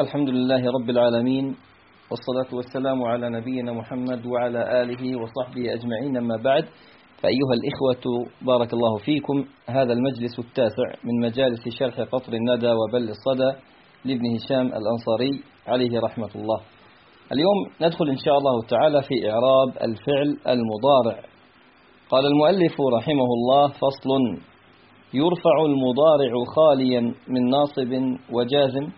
الحمد لله رب العالمين والصلاة والسلام على نبينا محمد وعلى آله وصحبه أجمعين أما بعد فأيها الإخوة بارك الله فيكم. هذا المجلس التاسع من مجالس شرح قطر الندى وبل الصدى لابن هشام الأنصاري عليه رحمة الله. اليوم ندخل إن شاء الله تعالى في إعراب الفعل المضارع. قال المؤلف رحمه الله فصل يرفع المضارع خاليا من ناصب وجازم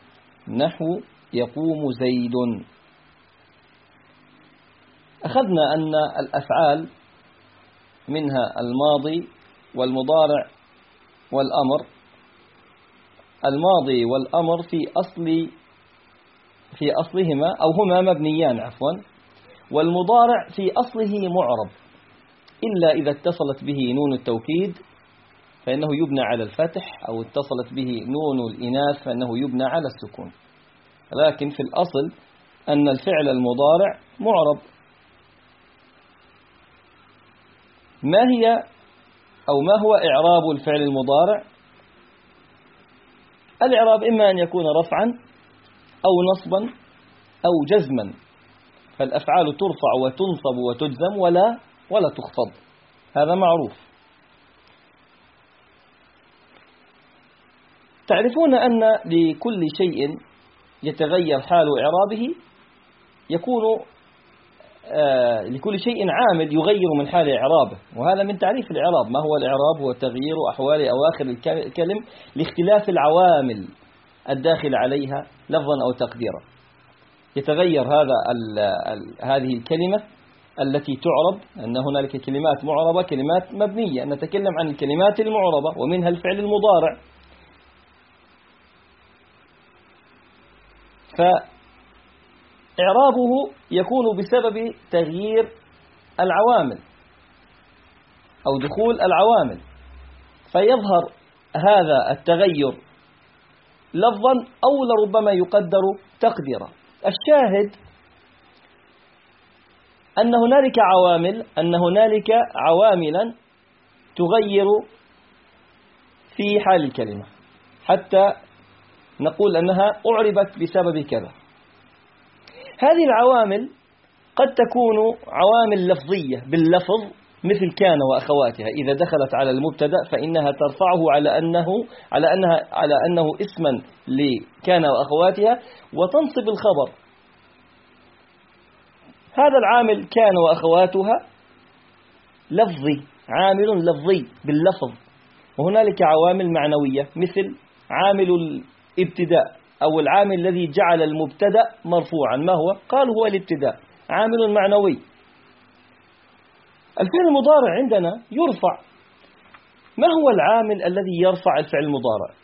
نحو يقوم زيد. أخذنا أن الأفعال منها الماضي والمضارع والأمر. الماضي والأمر في أصل في أصلهما أو هما مبنيان عفوا. والمضارع في أصله معرب إلا إذا اتصلت به نون التوكيد فإنه يبنى على الفتح أو اتصلت به نون الإناث فإنه يبنى على السكون. لكن في الأصل أن الفعل المضارع معرب. ما هي أو ما هو إعراب الفعل المضارع؟ الإعراب إما أن يكون رفعا أو نصبا أو جزما. فالأفعال ترفع وتنصب وتجزم ولا ولا تخفض. هذا معروف. تعرفون أن لكل شيء يتغير حال إعرابه يكون آه لكل شيء عامل يغير من حال إعرابه. وهذا من تعريف الإعراب. ما هو الإعراب؟ هو تغيير أحوال أواخر الكلم لاختلاف العوامل الداخل عليها لفظا أو تقديرا. يتغير هذا ال ال هذه الكلمة التي تعرب أن هنالك كلمات معربة كلمات مبنية. نتكلم عن الكلمات المعربة ومنها الفعل المضارع. فإعرابه يكون بسبب تغيير العوامل أو دخول العوامل. فيظهر هذا التغير لفظا أو لربما يقدر تقديرا الشاهد أن هنالك عوامل أن هنالك عواملا تغير في حال الكلمة حتى نقول أنها أعربت بسبب كذا. هذه العوامل قد تكون عوامل لفظية باللفظ مثل كان وأخواتها. إذا دخلت على المبتدأ فإنها ترفعه على أنه على أنها على أنه اسما لكان وأخواتها وتنصب الخبر. هذا العامل كان وأخواتها لفظي عامل لفظي باللفظ. وهنالك عوامل معنوية مثل عامل الابتداء أو العامل الذي جعل المبتدأ مرفوعا. ما هو؟ قال هو الابتداء عامل معنوي. الفعل المضارع عندنا يرفع. ما هو العامل الذي يرفع الفعل المضارع؟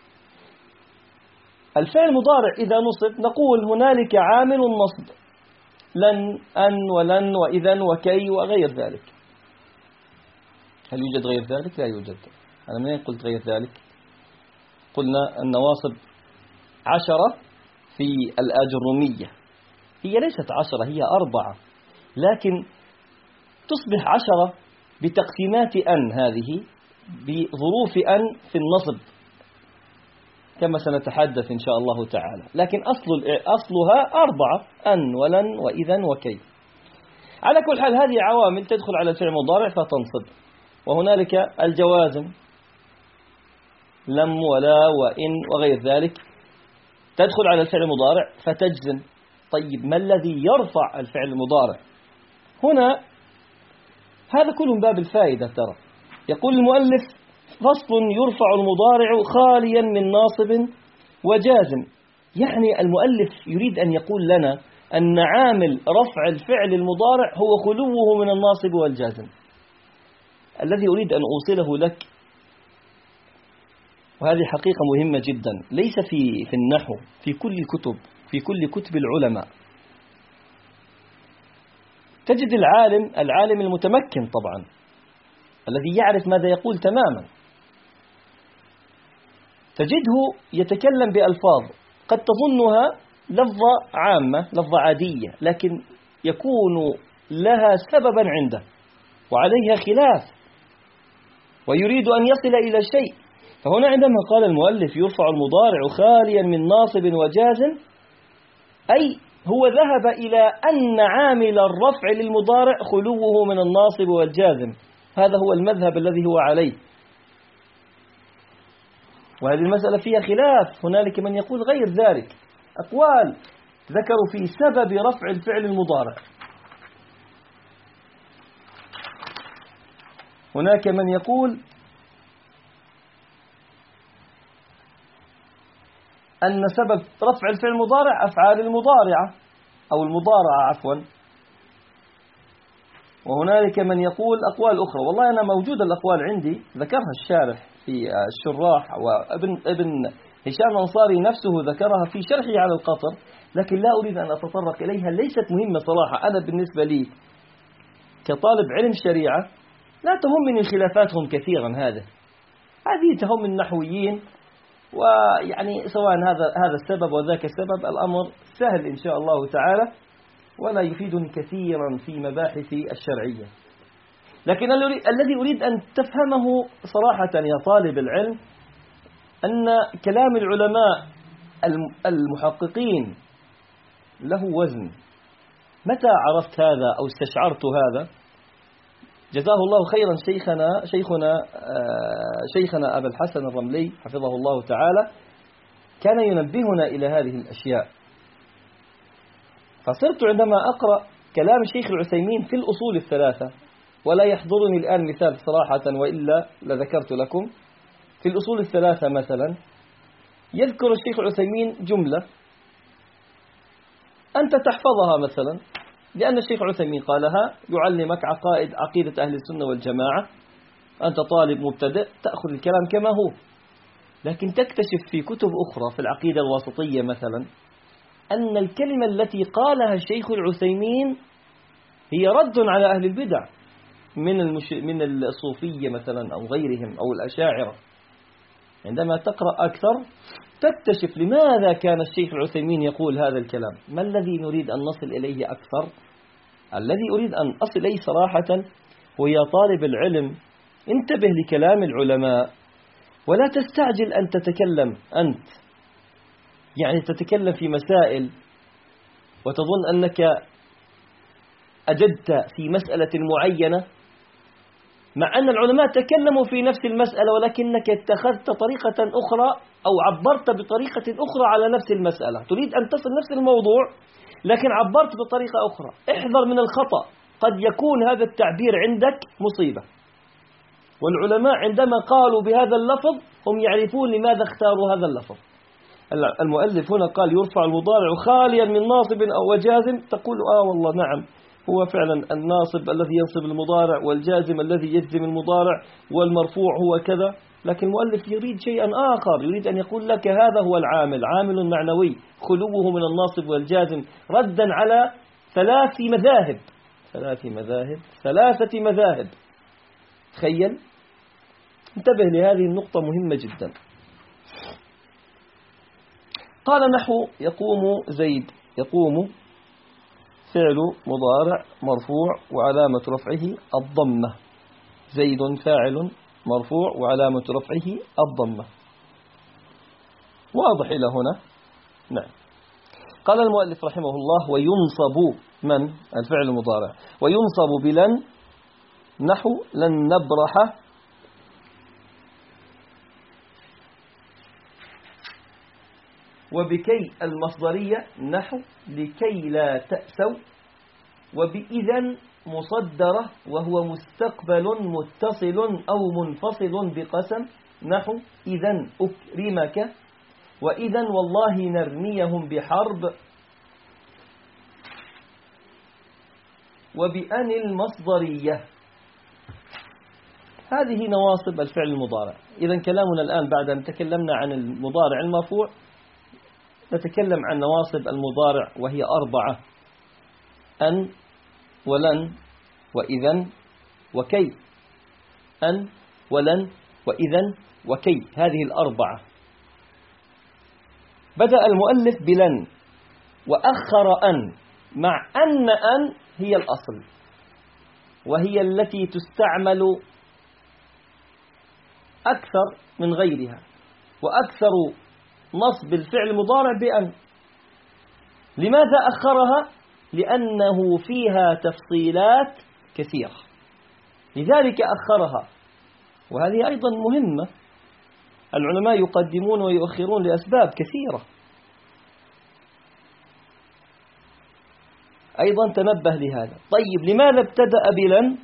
الفعل المضارع إذا نصب نقول هنالك عامل النصب لن أن ولن وإذا وكي وغير ذلك. هل يوجد غير ذلك؟ لا يوجد. أنا منين قلت غير ذلك؟ قلنا النواصب عشرة في الآجرومية. هي ليست عشرة هي أربعة. لكن تصبح عشرة بتقسيمات أن هذه بظروف أن في النصب كما سنتحدث إن شاء الله تعالى. لكن أصل أصلها أربعة أن ولن وإذا وكي على كل حال هذه عوامل تدخل على الفعل المضارع فتنصب. وهنالك الجوازم لم ولا وإن وغير ذلك. تدخل على الفعل المضارع فتجزم. طيب ما الذي يرفع الفعل المضارع؟ هنا هذا كله من باب الفائدة ترى. يقول المؤلف فصل يرفع المضارع خاليا من ناصب وجازم. يعني المؤلف يريد أن يقول لنا أن عامل رفع الفعل المضارع هو خلوه من الناصب والجازم. الذي أريد أن أوصله لك وهذه حقيقة مهمة جدا. ليس في في النحو في كل الكتب في كل كتب العلماء. تجد العالم العالم المتمكن طبعا الذي يعرف ماذا يقول تماما. تجده يتكلم بألفاظ قد تظنها لفظة عامة لفظة عادية لكن يكون لها سببا عنده وعليها خلاف ويريد أن يصل إلى شيء. فهنا عندما قال المؤلف يرفع المضارع خاليا من ناصب وجازم أي هو ذهب إلى أن عامل الرفع للمضارع خلوه من الناصب والجازم هذا هو المذهب الذي هو عليه. وهذه المسألة فيها خلاف. هنالك من يقول غير ذلك. أقوال ذكروا في سبب رفع الفعل المضارع. هناك من يقول أن سبب رفع الفعل المضارع أفعال المضارعة أو المضارعة عفوا. وهنالك من يقول أقوال أخرى. والله أنا موجود الأقوال عندي. ذكرها الشارح في الشراح وابن ابن هشام الأنصاري نفسه ذكرها في شرحه على القطر لكن لا أريد أن أتطرق إليها. ليست مهمة صراحة. أنا بالنسبة لي كطالب علم شريعة لا تهمني خلافاتهم كثيرا هذا. هذه تهم النحويين. ويعني سواء هذا هذا السبب وذاك السبب الأمر سهل إن شاء الله تعالى ولا يفيدني كثيرا في مباحثي الشرعية. لكن الذي أريد أن تفهمه صراحة يا طالب العلم أن كلام العلماء المحققين له وزن. متى عرفت هذا أو استشعرت هذا؟ جزاه الله خيرا شيخنا شيخنا آه، شيخنا أبا الحسن الرملي حفظه الله تعالى كان ينبهنا إلى هذه الأشياء. فصرت عندما أقرأ كلام الشيخ العثيمين في الأصول الثلاثة ولا يحضرني الآن مثال صراحة وإلا لذكرت لكم. في الأصول الثلاثة مثلا يذكر الشيخ العثيمين جملة. أنت تحفظها مثلا. لأن الشيخ عثيمين قالها يعلمك عقائد عقيدة أهل السنة والجماعة. أنت طالب مبتدئ تأخذ الكلام كما هو. لكن تكتشف في كتب أخرى في العقيدة الواسطية مثلا أن الكلمة التي قالها الشيخ العثيمين هي رد على أهل البدع من المش... من الصوفية مثلا أو غيرهم أو الأشاعرة. عندما تقرأ أكثر تكتشف لماذا كان الشيخ العثيمين يقول هذا الكلام. ما الذي نريد أن نصل إليه أكثر؟ الذي أريد أن أصل إليه صراحة هو يا طالب العلم انتبه لكلام العلماء ولا تستعجل أن تتكلم أنت. يعني تتكلم في مسائل وتظن أنك أجدت في مسألة معينة مع أن العلماء تكلموا في نفس المسألة ولكنك اتخذت طريقة أخرى أو عبرت بطريقة أخرى على نفس المسألة. تريد أن تصل نفس الموضوع لكن عبرت بطريقة أخرى. احذر من الخطأ. قد يكون هذا التعبير عندك مصيبة. والعلماء عندما قالوا بهذا اللفظ هم يعرفون لماذا اختاروا هذا اللفظ. المؤلف هنا قال يرفع المضارع خاليا من ناصب أو وجازم تقول آه والله نعم. هو فعلا الناصب الذي ينصب المضارع والجازم الذي يجزم المضارع والمرفوع هو كذا. لكن المؤلف يريد شيئا آخر يريد أن يقول لك هذا هو العامل عامل معنوي خلوه من الناصب والجازم. ردا على ثلاث مذاهب. ثلاث مذاهب ثلاثة مذاهب. تخيل. انتبه لهذه النقطة مهمة جدا. قال نحو يقوم زيد يقوم فعل مضارع مرفوع وعلامة رفعه الضمة. زيد فاعل مرفوع وعلامة رفعه الضمة. واضح إلى هنا؟ نعم. قال المؤلف رحمه الله وينصب من؟ الفعل المضارع وينصب بلن نحو لن نبرح وبكي المصدرية نحو لكي لا تأسوا وبإذا مصدرة وهو مستقبل متصل أو منفصل بقسم نحو إذا أكرمك وإذا والله نرميهم بحرب. وبأن المصدرية هذه نواصب الفعل المضارع. إذا كلامنا الآن بعد أن تكلمنا عن المضارع المرفوع نتكلم عن نواصب المضارع وهي أربعة أن ولن وإذا وكي. أن ولن وإذا وكي. هذه الأربعة. بدأ المؤلف بلن وأخر أن مع أن أن هي الأصل وهي التي تستعمل أكثر من غيرها وأكثر نصب الفعل المضارع بأن. لماذا أخرها؟ لأنه فيها تفصيلات كثيرة. لذلك أخرها. وهذه أيضا مهمة. العلماء يقدمون ويؤخرون لأسباب كثيرة. أيضا تنبه لهذا. طيب لماذا ابتدأ بلن؟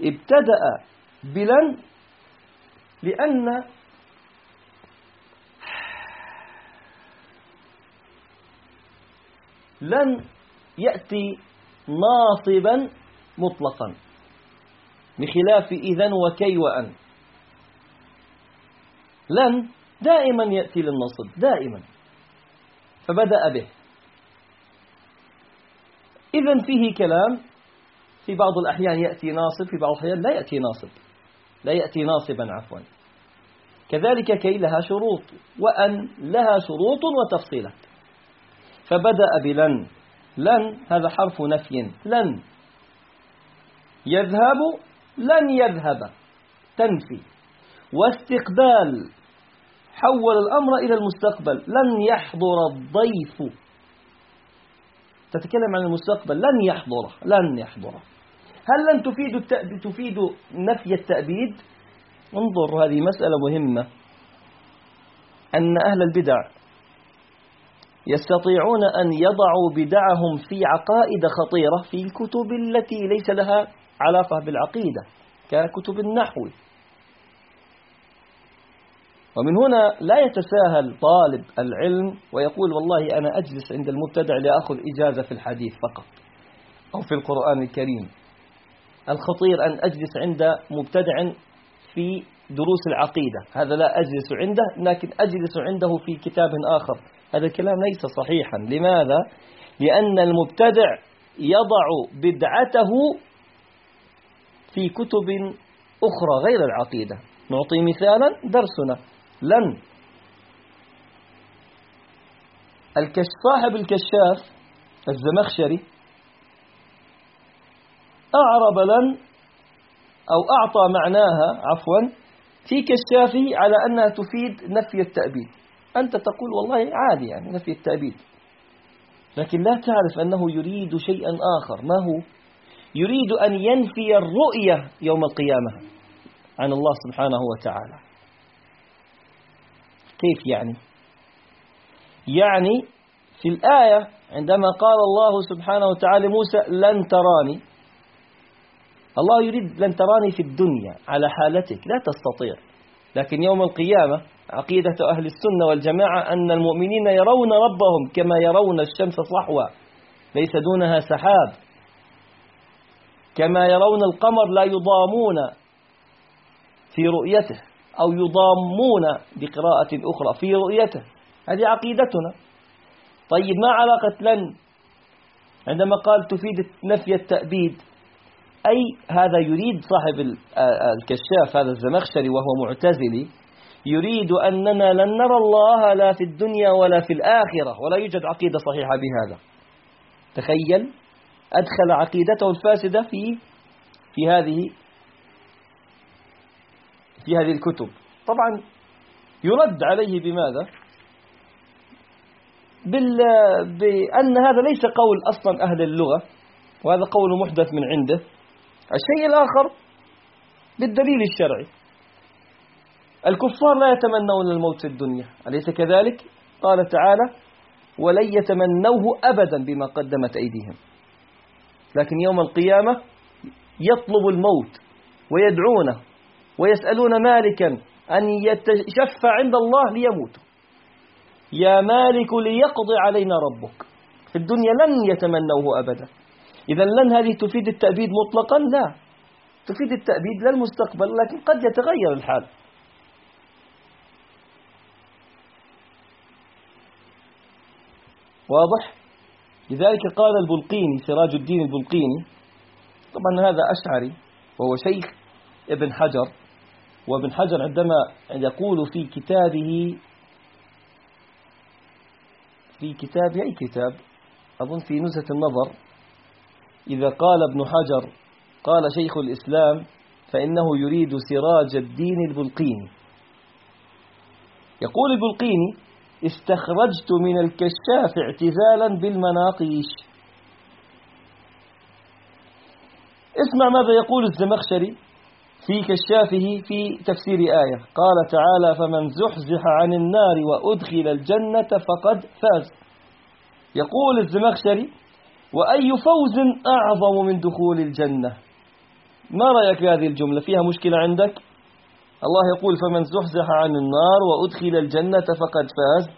ابتدأ بلن لأن لن يأتي ناصبا مطلقا. بخلاف إذن وكي وأن لن دائما يأتي للنصب دائما. فبدأ به. إذا فيه كلام في بعض الأحيان يأتي ناصب في بعض الأحيان لا يأتي ناصب. لا يأتي ناصبا عفوا. كذلك كي لها شروط وأن لها شروط وتفصيلات. فبدأ بلن. لن هذا حرف نفي. لن. يذهب لن يذهب. تنفي. واستقبال. حول الأمر إلى المستقبل. لن يحضر الضيف. تتكلم عن المستقبل. لن يحضره لن يحضره هل لن تفيد تفيد نفي التأبيد؟ انظر هذه مسألة مهمة. أن أهل البدع يستطيعون أن يضعوا بدعهم في عقائد خطيرة في الكتب التي ليس لها علاقة بالعقيدة ككتب النحو. ومن هنا لا يتساهل طالب العلم ويقول والله أنا أجلس عند المبتدع لأخذ إجازة في الحديث فقط أو في القرآن الكريم. الخطير أن أجلس عند مبتدع في دروس العقيدة هذا لا أجلس عنده لكن أجلس عنده في كتاب آخر. هذا الكلام ليس صحيحا. لماذا؟ لأن المبتدع يضع بدعته في كتب أخرى غير العقيدة. نعطي مثالا درسنا. لن. صاحب الكشاف الزمخشري أعرب لن أو أعطى معناها عفوا في كشافه على أنها تفيد نفي التأبيد. أنت تقول والله عادي يعني نفي التأبيد. لكن لا تعرف أنه يريد شيئا آخر. ما هو؟ يريد أن ينفي الرؤية يوم القيامة عن الله سبحانه وتعالى. كيف يعني؟ يعني في الآية عندما قال الله سبحانه وتعالى موسى لن تراني. الله يريد لن تراني في الدنيا على حالتك لا تستطيع. لكن يوم القيامة عقيدة أهل السنة والجماعة أن المؤمنين يرون ربهم كما يرون الشمس صحوة ليس دونها سحاب. كما يرون القمر لا يضامون في رؤيته أو يضامون بقراءة أخرى في رؤيته. هذه عقيدتنا. طيب ما علاقة لن؟ عندما قال تفيد نفي التأبيد أي هذا يريد صاحب الكشاف هذا الزمخشري وهو معتزلي يريد أننا لن نرى الله لا في الدنيا ولا في الآخرة ولا يوجد عقيدة صحيحة بهذا. تخيل أدخل عقيدته الفاسدة في في هذه في هذه الكتب. طبعا يرد عليه بماذا؟ بال... بأن هذا ليس قول أصلا أهل اللغة وهذا قول محدث من عنده. الشيء الآخر بالدليل الشرعي. الكفار لا يتمنون الموت في الدنيا أليس كذلك؟ قال تعالى ولن يتمنوه أبدا بما قدمت أيديهم. لكن يوم القيامة يطلب الموت ويدعونه ويسألون مالكا أن يتشفى عند الله ليموت يا مالك ليقضي علينا ربك. في الدنيا لن يتمنوه أبدا. إذا لن هذه تفيد التأبيد مطلقا؟ لا. تفيد التأبيد للمستقبل لكن قد يتغير الحال. واضح؟ لذلك قال البلقيني سراج الدين البلقيني طبعا هذا أشعري وهو شيخ ابن حجر وابن حجر عندما يقول في كتابه في كتاب أي كتاب؟ أظن في نزهة النظر. إذا قال ابن حجر قال شيخ الإسلام فإنه يريد سراج الدين البلقيني. يقول البلقيني استخرجت من الكشاف اعتزالا بالمناقيش. اسمع ماذا يقول الزمخشري في كشافه في تفسير آية. قال تعالى فمن زحزح عن النار وأدخل الجنة فقد فاز. يقول الزمخشري وأي فوز أعظم من دخول الجنة. ما رأيك هذه الجملة؟ فيها مشكلة عندك؟ الله يقول فمن زحزح عن النار وأدخل الجنة فقد فاز.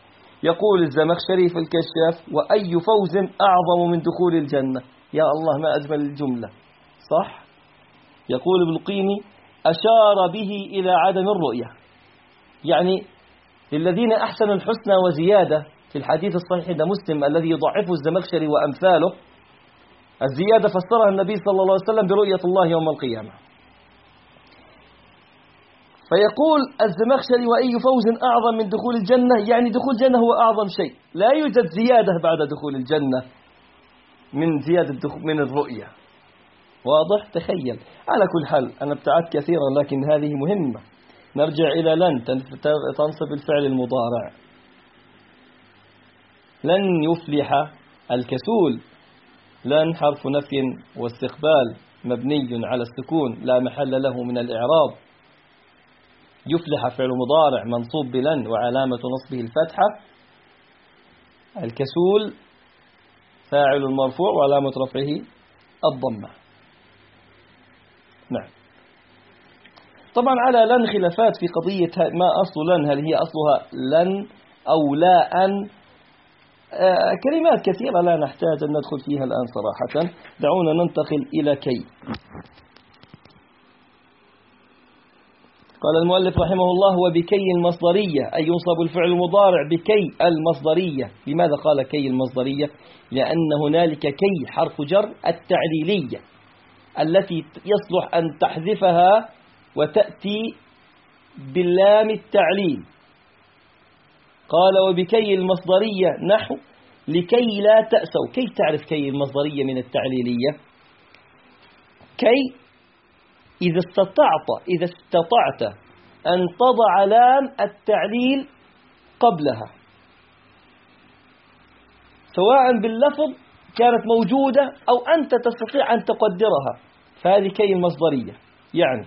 يقول الزمخشري في الكشاف وأي فوز أعظم من دخول الجنة. يا الله ما أجمل الجملة. صح؟ يقول ابن القيمي أشار به إلى عدم الرؤية. يعني للذين أحسنوا الحسنى وزيادة في الحديث الصحيح عند مسلم الذي يضعفه الزمخشري وأمثاله الزيادة فسرها النبي صلى الله عليه وسلم برؤية الله يوم القيامة. فيقول الزمخشري وأي فوز أعظم من دخول الجنة؟ يعني دخول الجنة هو أعظم شيء. لا يوجد زيادة بعد دخول الجنة من زيادة من الرؤية. واضح؟ تخيل. على كل حال أنا ابتعدت كثيرا لكن هذه مهمة. نرجع إلى لن تنصب الفعل المضارع. لن يفلح الكسول. لن حرف نفي واستقبال مبني على السكون لا محل له من الإعراب. يفلح فعل مضارع منصوب بلن وعلامة نصبه الفتحة. الكسول فاعل مرفوع وعلامة رفعه الضمة. نعم. طبعا على لن خلافات في قضية ما أصل لن هل هي أصلها لن أو لا أن؟ كلمات كثيرة لا نحتاج أن ندخل فيها الآن صراحة. دعونا ننتقل إلى كي. قال المؤلف رحمه الله وبكي المصدرية. أي ينصب الفعل المضارع بكي المصدرية. لماذا قال كي المصدرية؟ لأن هنالك كي حرف جر التعليلية التي يصلح أن تحذفها وتأتي باللام التعليل. قال وبكي المصدرية نحو لكي لا تأسوا. كيف تعرف كي المصدرية من التعليلية؟ كي إذا استطعت إذا استطعت أن تضع لام التعليل قبلها. سواء باللفظ كانت موجودة أو أنت تستطيع أن تقدرها. فهذه كي المصدرية. يعني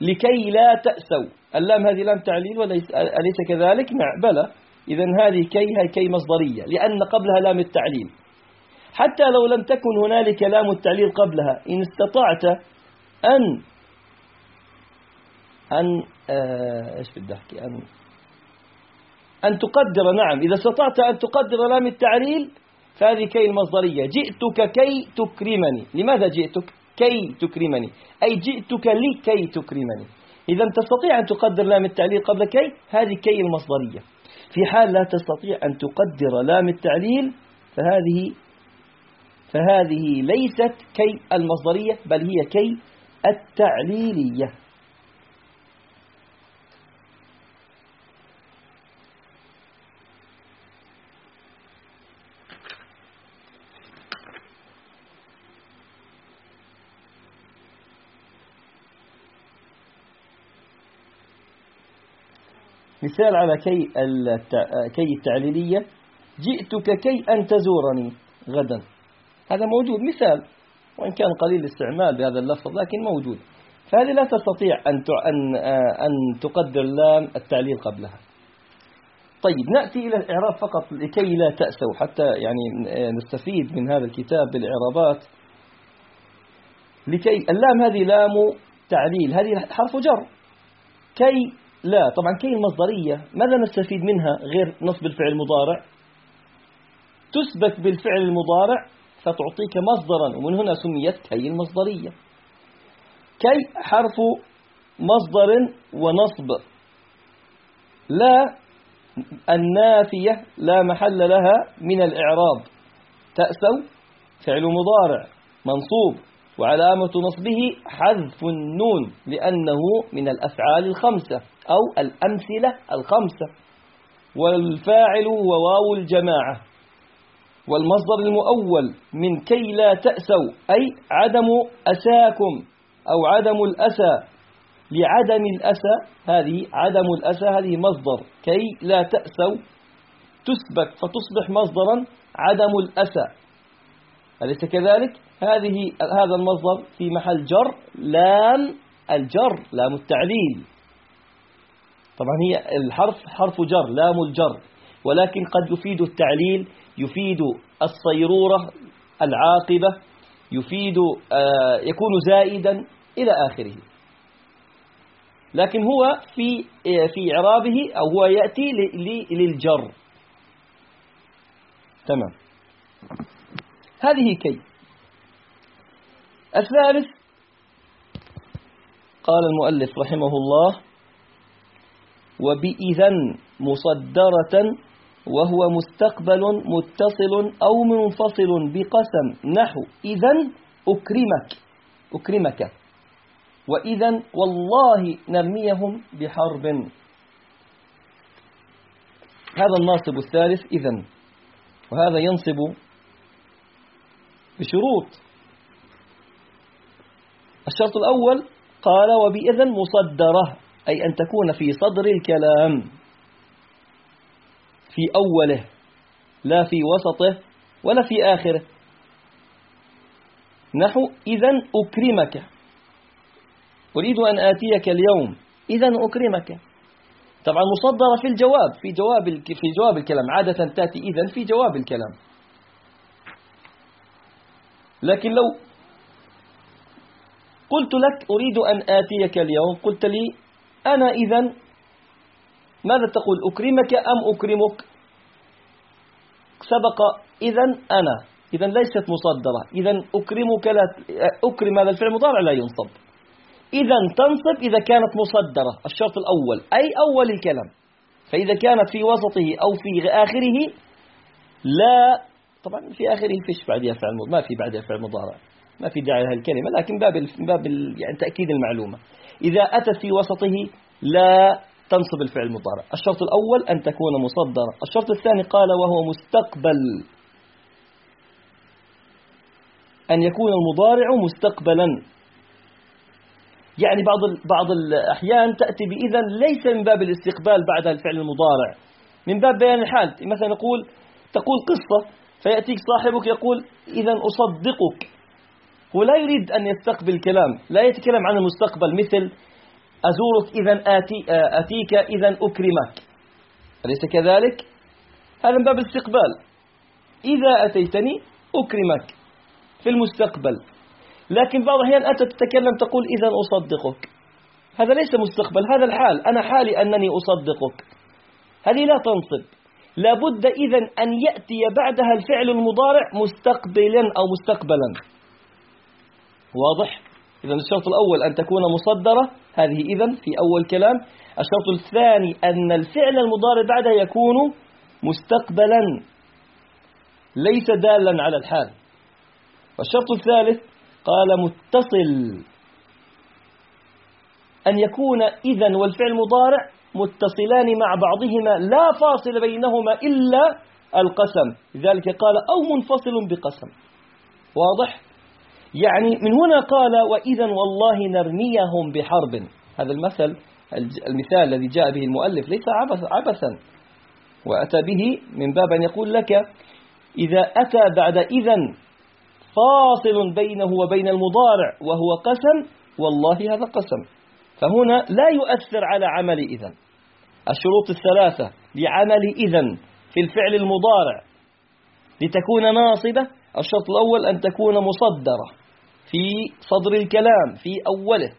لكي لا تأسوا. اللام هذه لام تعليل أليس كذلك؟ نعم بلى. إذا هذه كي هي كي مصدرية لأن قبلها لام التعليل. حتى لو لم تكن هنالك لام التعليل قبلها إن استطعت أن أن آه، إيش بدي أحكي؟ أن أن تقدر نعم. إذا استطعت أن تقدر لام التعليل فهذه كي المصدرية. جئتك كي تكرمني. لماذا جئتك؟ كي تكرمني. أي جئتك لكي تكرمني. إذا تستطيع أن تقدر لام التعليل قبل كي؟ هذه كي المصدرية. في حال لا تستطيع أن تقدر لام التعليل فهذه فهذه ليست كي المصدرية بل هي كي التعليلية. مثال على كي كي التعليلية جئتك كي أن تزورني غدا. هذا موجود. مثال وإن كان قليل الاستعمال بهذا اللفظ لكن موجود. فهذه لا تستطيع أن أن أن تقدر لام التعليل قبلها. طيب نأتي إلى الإعراب فقط لكي لا تأسوا. حتى يعني نستفيد من هذا الكتاب بالإعرابات. لكي اللام هذه لام تعليل. هذه حرف جر. كي لا طبعا كي المصدرية ماذا نستفيد منها غير نصب الفعل المضارع؟ تثبت بالفعل المضارع فتعطيك مصدرا ومن هنا سميت كي المصدرية. كي حرف مصدر ونصب. لا النافية لا محل لها من الإعراب. تأسوا فعل مضارع منصوب وعلامة نصبه حذف النون لأنه من الأفعال الخمسة. أو الأمثلة الخمسة. والفاعل هو واو الجماعة. والمصدر المؤول من كي لا تأسوا أي عدم أساكم أو عدم الأسى. لعدم الأسى هذه عدم الأسى هذه مصدر. كي لا تأسوا تسبك فتصبح مصدرا عدم الأسى. أليس كذلك؟ هذه هذا المصدر في محل جر لام الجر لام التعليل طبعا هي الحرف حرف جر لام الجر ولكن قد يفيد التعليل يفيد الصيرورة العاقبة يفيد آه، يكون زائدا إلى آخره. لكن هو في آه، في إعرابه أو هو يأتي للجر. تمام. هذه كي. الثالث قال المؤلف رحمه الله وبإذا مصدرة وهو مستقبل متصل أو منفصل بقسم. نحو. إذا أكرمك. أكرمك. وإذا والله نرميهم بحرب. هذا الناصب الثالث إذا وهذا ينصب بشروط. الشرط الأول قال وبإذن مصدرة. أي أن تكون في صدر الكلام في أوله لا في وسطه ولا في آخره. نحو إذا أكرمك. أريد أن آتيك اليوم إذا أكرمك. طبعا مصدرة في الجواب في جواب في جواب الكلام عادة تأتي إذا في جواب الكلام. لكن لو قلت لك أريد أن آتيك اليوم قلت لي أنا إذا ماذا تقول؟ أكرمك أم أكرمك؟ سبق إذا أنا. إذا ليست مصدرة. إذا أكرمك لا أكرم هذا الفعل المضارع لا ينصب. إذا تنصب إذا كانت مصدرة الشرط الأول أي أول الكلام. فإذا كانت في وسطه أو في آخره لا. طبعا في آخره فيش بعدها فعل ما في بعدها فعل مضارع. ما في داعي لها الكلمة لكن باب باب يعني تأكيد المعلومة. إذا أتت في وسطه لا تنصب الفعل المضارع. الشرط الأول أن تكون مصدرة الشرط الثاني قال وهو مستقبل. أن يكون المضارع مستقبلا. يعني بعض بعض الأحيان تأتي بإذا ليس من باب الاستقبال بعد الفعل المضارع. من باب بيان الحال. مثلا نقول تقول قصة فيأتيك صاحبك يقول إذا أصدقك. هو لا يريد أن يستقبل كلام لا يتكلم عن المستقبل مثل أزورك إذا آتي أتيك إذا أكرمك. أليس كذلك؟ هذا من باب الاستقبال. إذا أتيتني أكرمك في المستقبل. لكن بعض الأحيان أنت تتكلم تقول إذا أصدقك. هذا ليس مستقبل هذا الحال. أنا حالي أنني أصدقك. هذه لا تنصب. لابد إذا أن يأتي بعدها الفعل المضارع مستقبلا أو مستقبلا. واضح؟ إذا الشرط الأول أن تكون مصدرة هذه إذا في أول كلام. الشرط الثاني أن الفعل المضارع بعدها يكون مستقبلا ليس دالا على الحال. والشرط الثالث قال متصل. أن يكون إذا والفعل المضارع متصلان مع بعضهما لا فاصل بينهما إلا القسم. لذلك قال أو منفصل بقسم. واضح؟ يعني من هنا قال وإذا والله نرميهم بحرب. هذا المثل المثال الذي جاء به المؤلف ليس عبثا. وأتى به من باب أن يقول لك إذا أتى بعد إذا فاصل بينه وبين المضارع وهو قسم والله هذا قسم. فهنا لا يؤثر على عمل إذن. الشروط الثلاثة لعمل إذن في الفعل المضارع. لتكون ناصبة الشرط الأول أن تكون مصدرة. في صدر الكلام في أوله.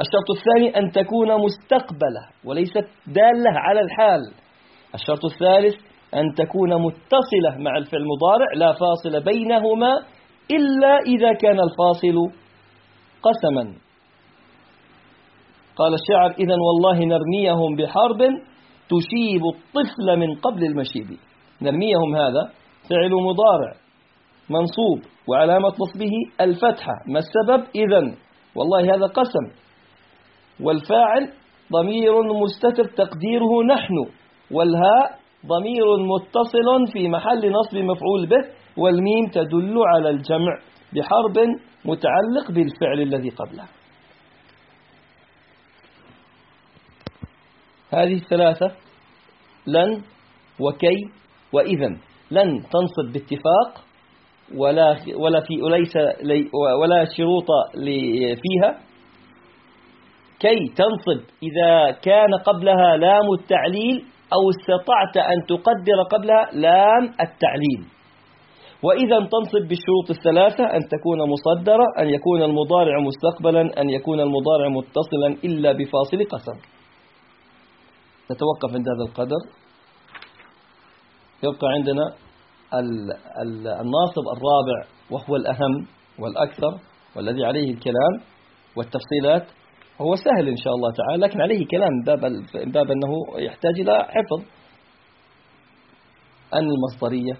الشرط الثاني أن تكون مستقبلة وليست دالة على الحال. الشرط الثالث أن تكون متصلة مع الفعل المضارع لا فاصل بينهما إلا إذا كان الفاصل قسما. قال الشاعر إذا والله نرميهم بحرب تشيب الطفل من قبل المشيب. نرميهم هذا فعل مضارع. منصوب وعلامة نصبه الفتحة ما السبب؟ إذا والله هذا قسم. والفاعل ضمير مستتر تقديره نحن والهاء ضمير متصل في محل نصب مفعول به والميم تدل على الجمع بحرب متعلق بالفعل الذي قبله. هذه الثلاثة لن وكي وإذا لن تنصب باتفاق ولا ولا في وليس ولا شروط فيها. كي تنصب. إذا كان قبلها لام التعليل أو استطعت أن تقدر قبلها لام التعليل. وإذا تنصب بالشروط الثلاثة أن تكون مصدرة أن يكون المضارع مستقبلا أن يكون المضارع متصلا إلا بفاصل قسم. نتوقف عند هذا القدر. يبقى عندنا الناصب الرابع وهو الأهم والأكثر والذي عليه الكلام والتفصيلات هو سهل إن شاء الله تعالى لكن عليه كلام باب, باب أنه يحتاج إلى حفظ. أن المصدرية.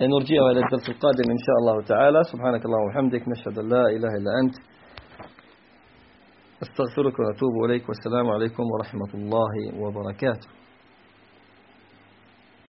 نرجئها إلى الدرس القادم إن شاء الله تعالى. سبحانك اللهم وبحمدك نشهد أن لا إله إلا أنت. أستغفرك ونتوب إليك والسلام عليكم ورحمة الله وبركاته.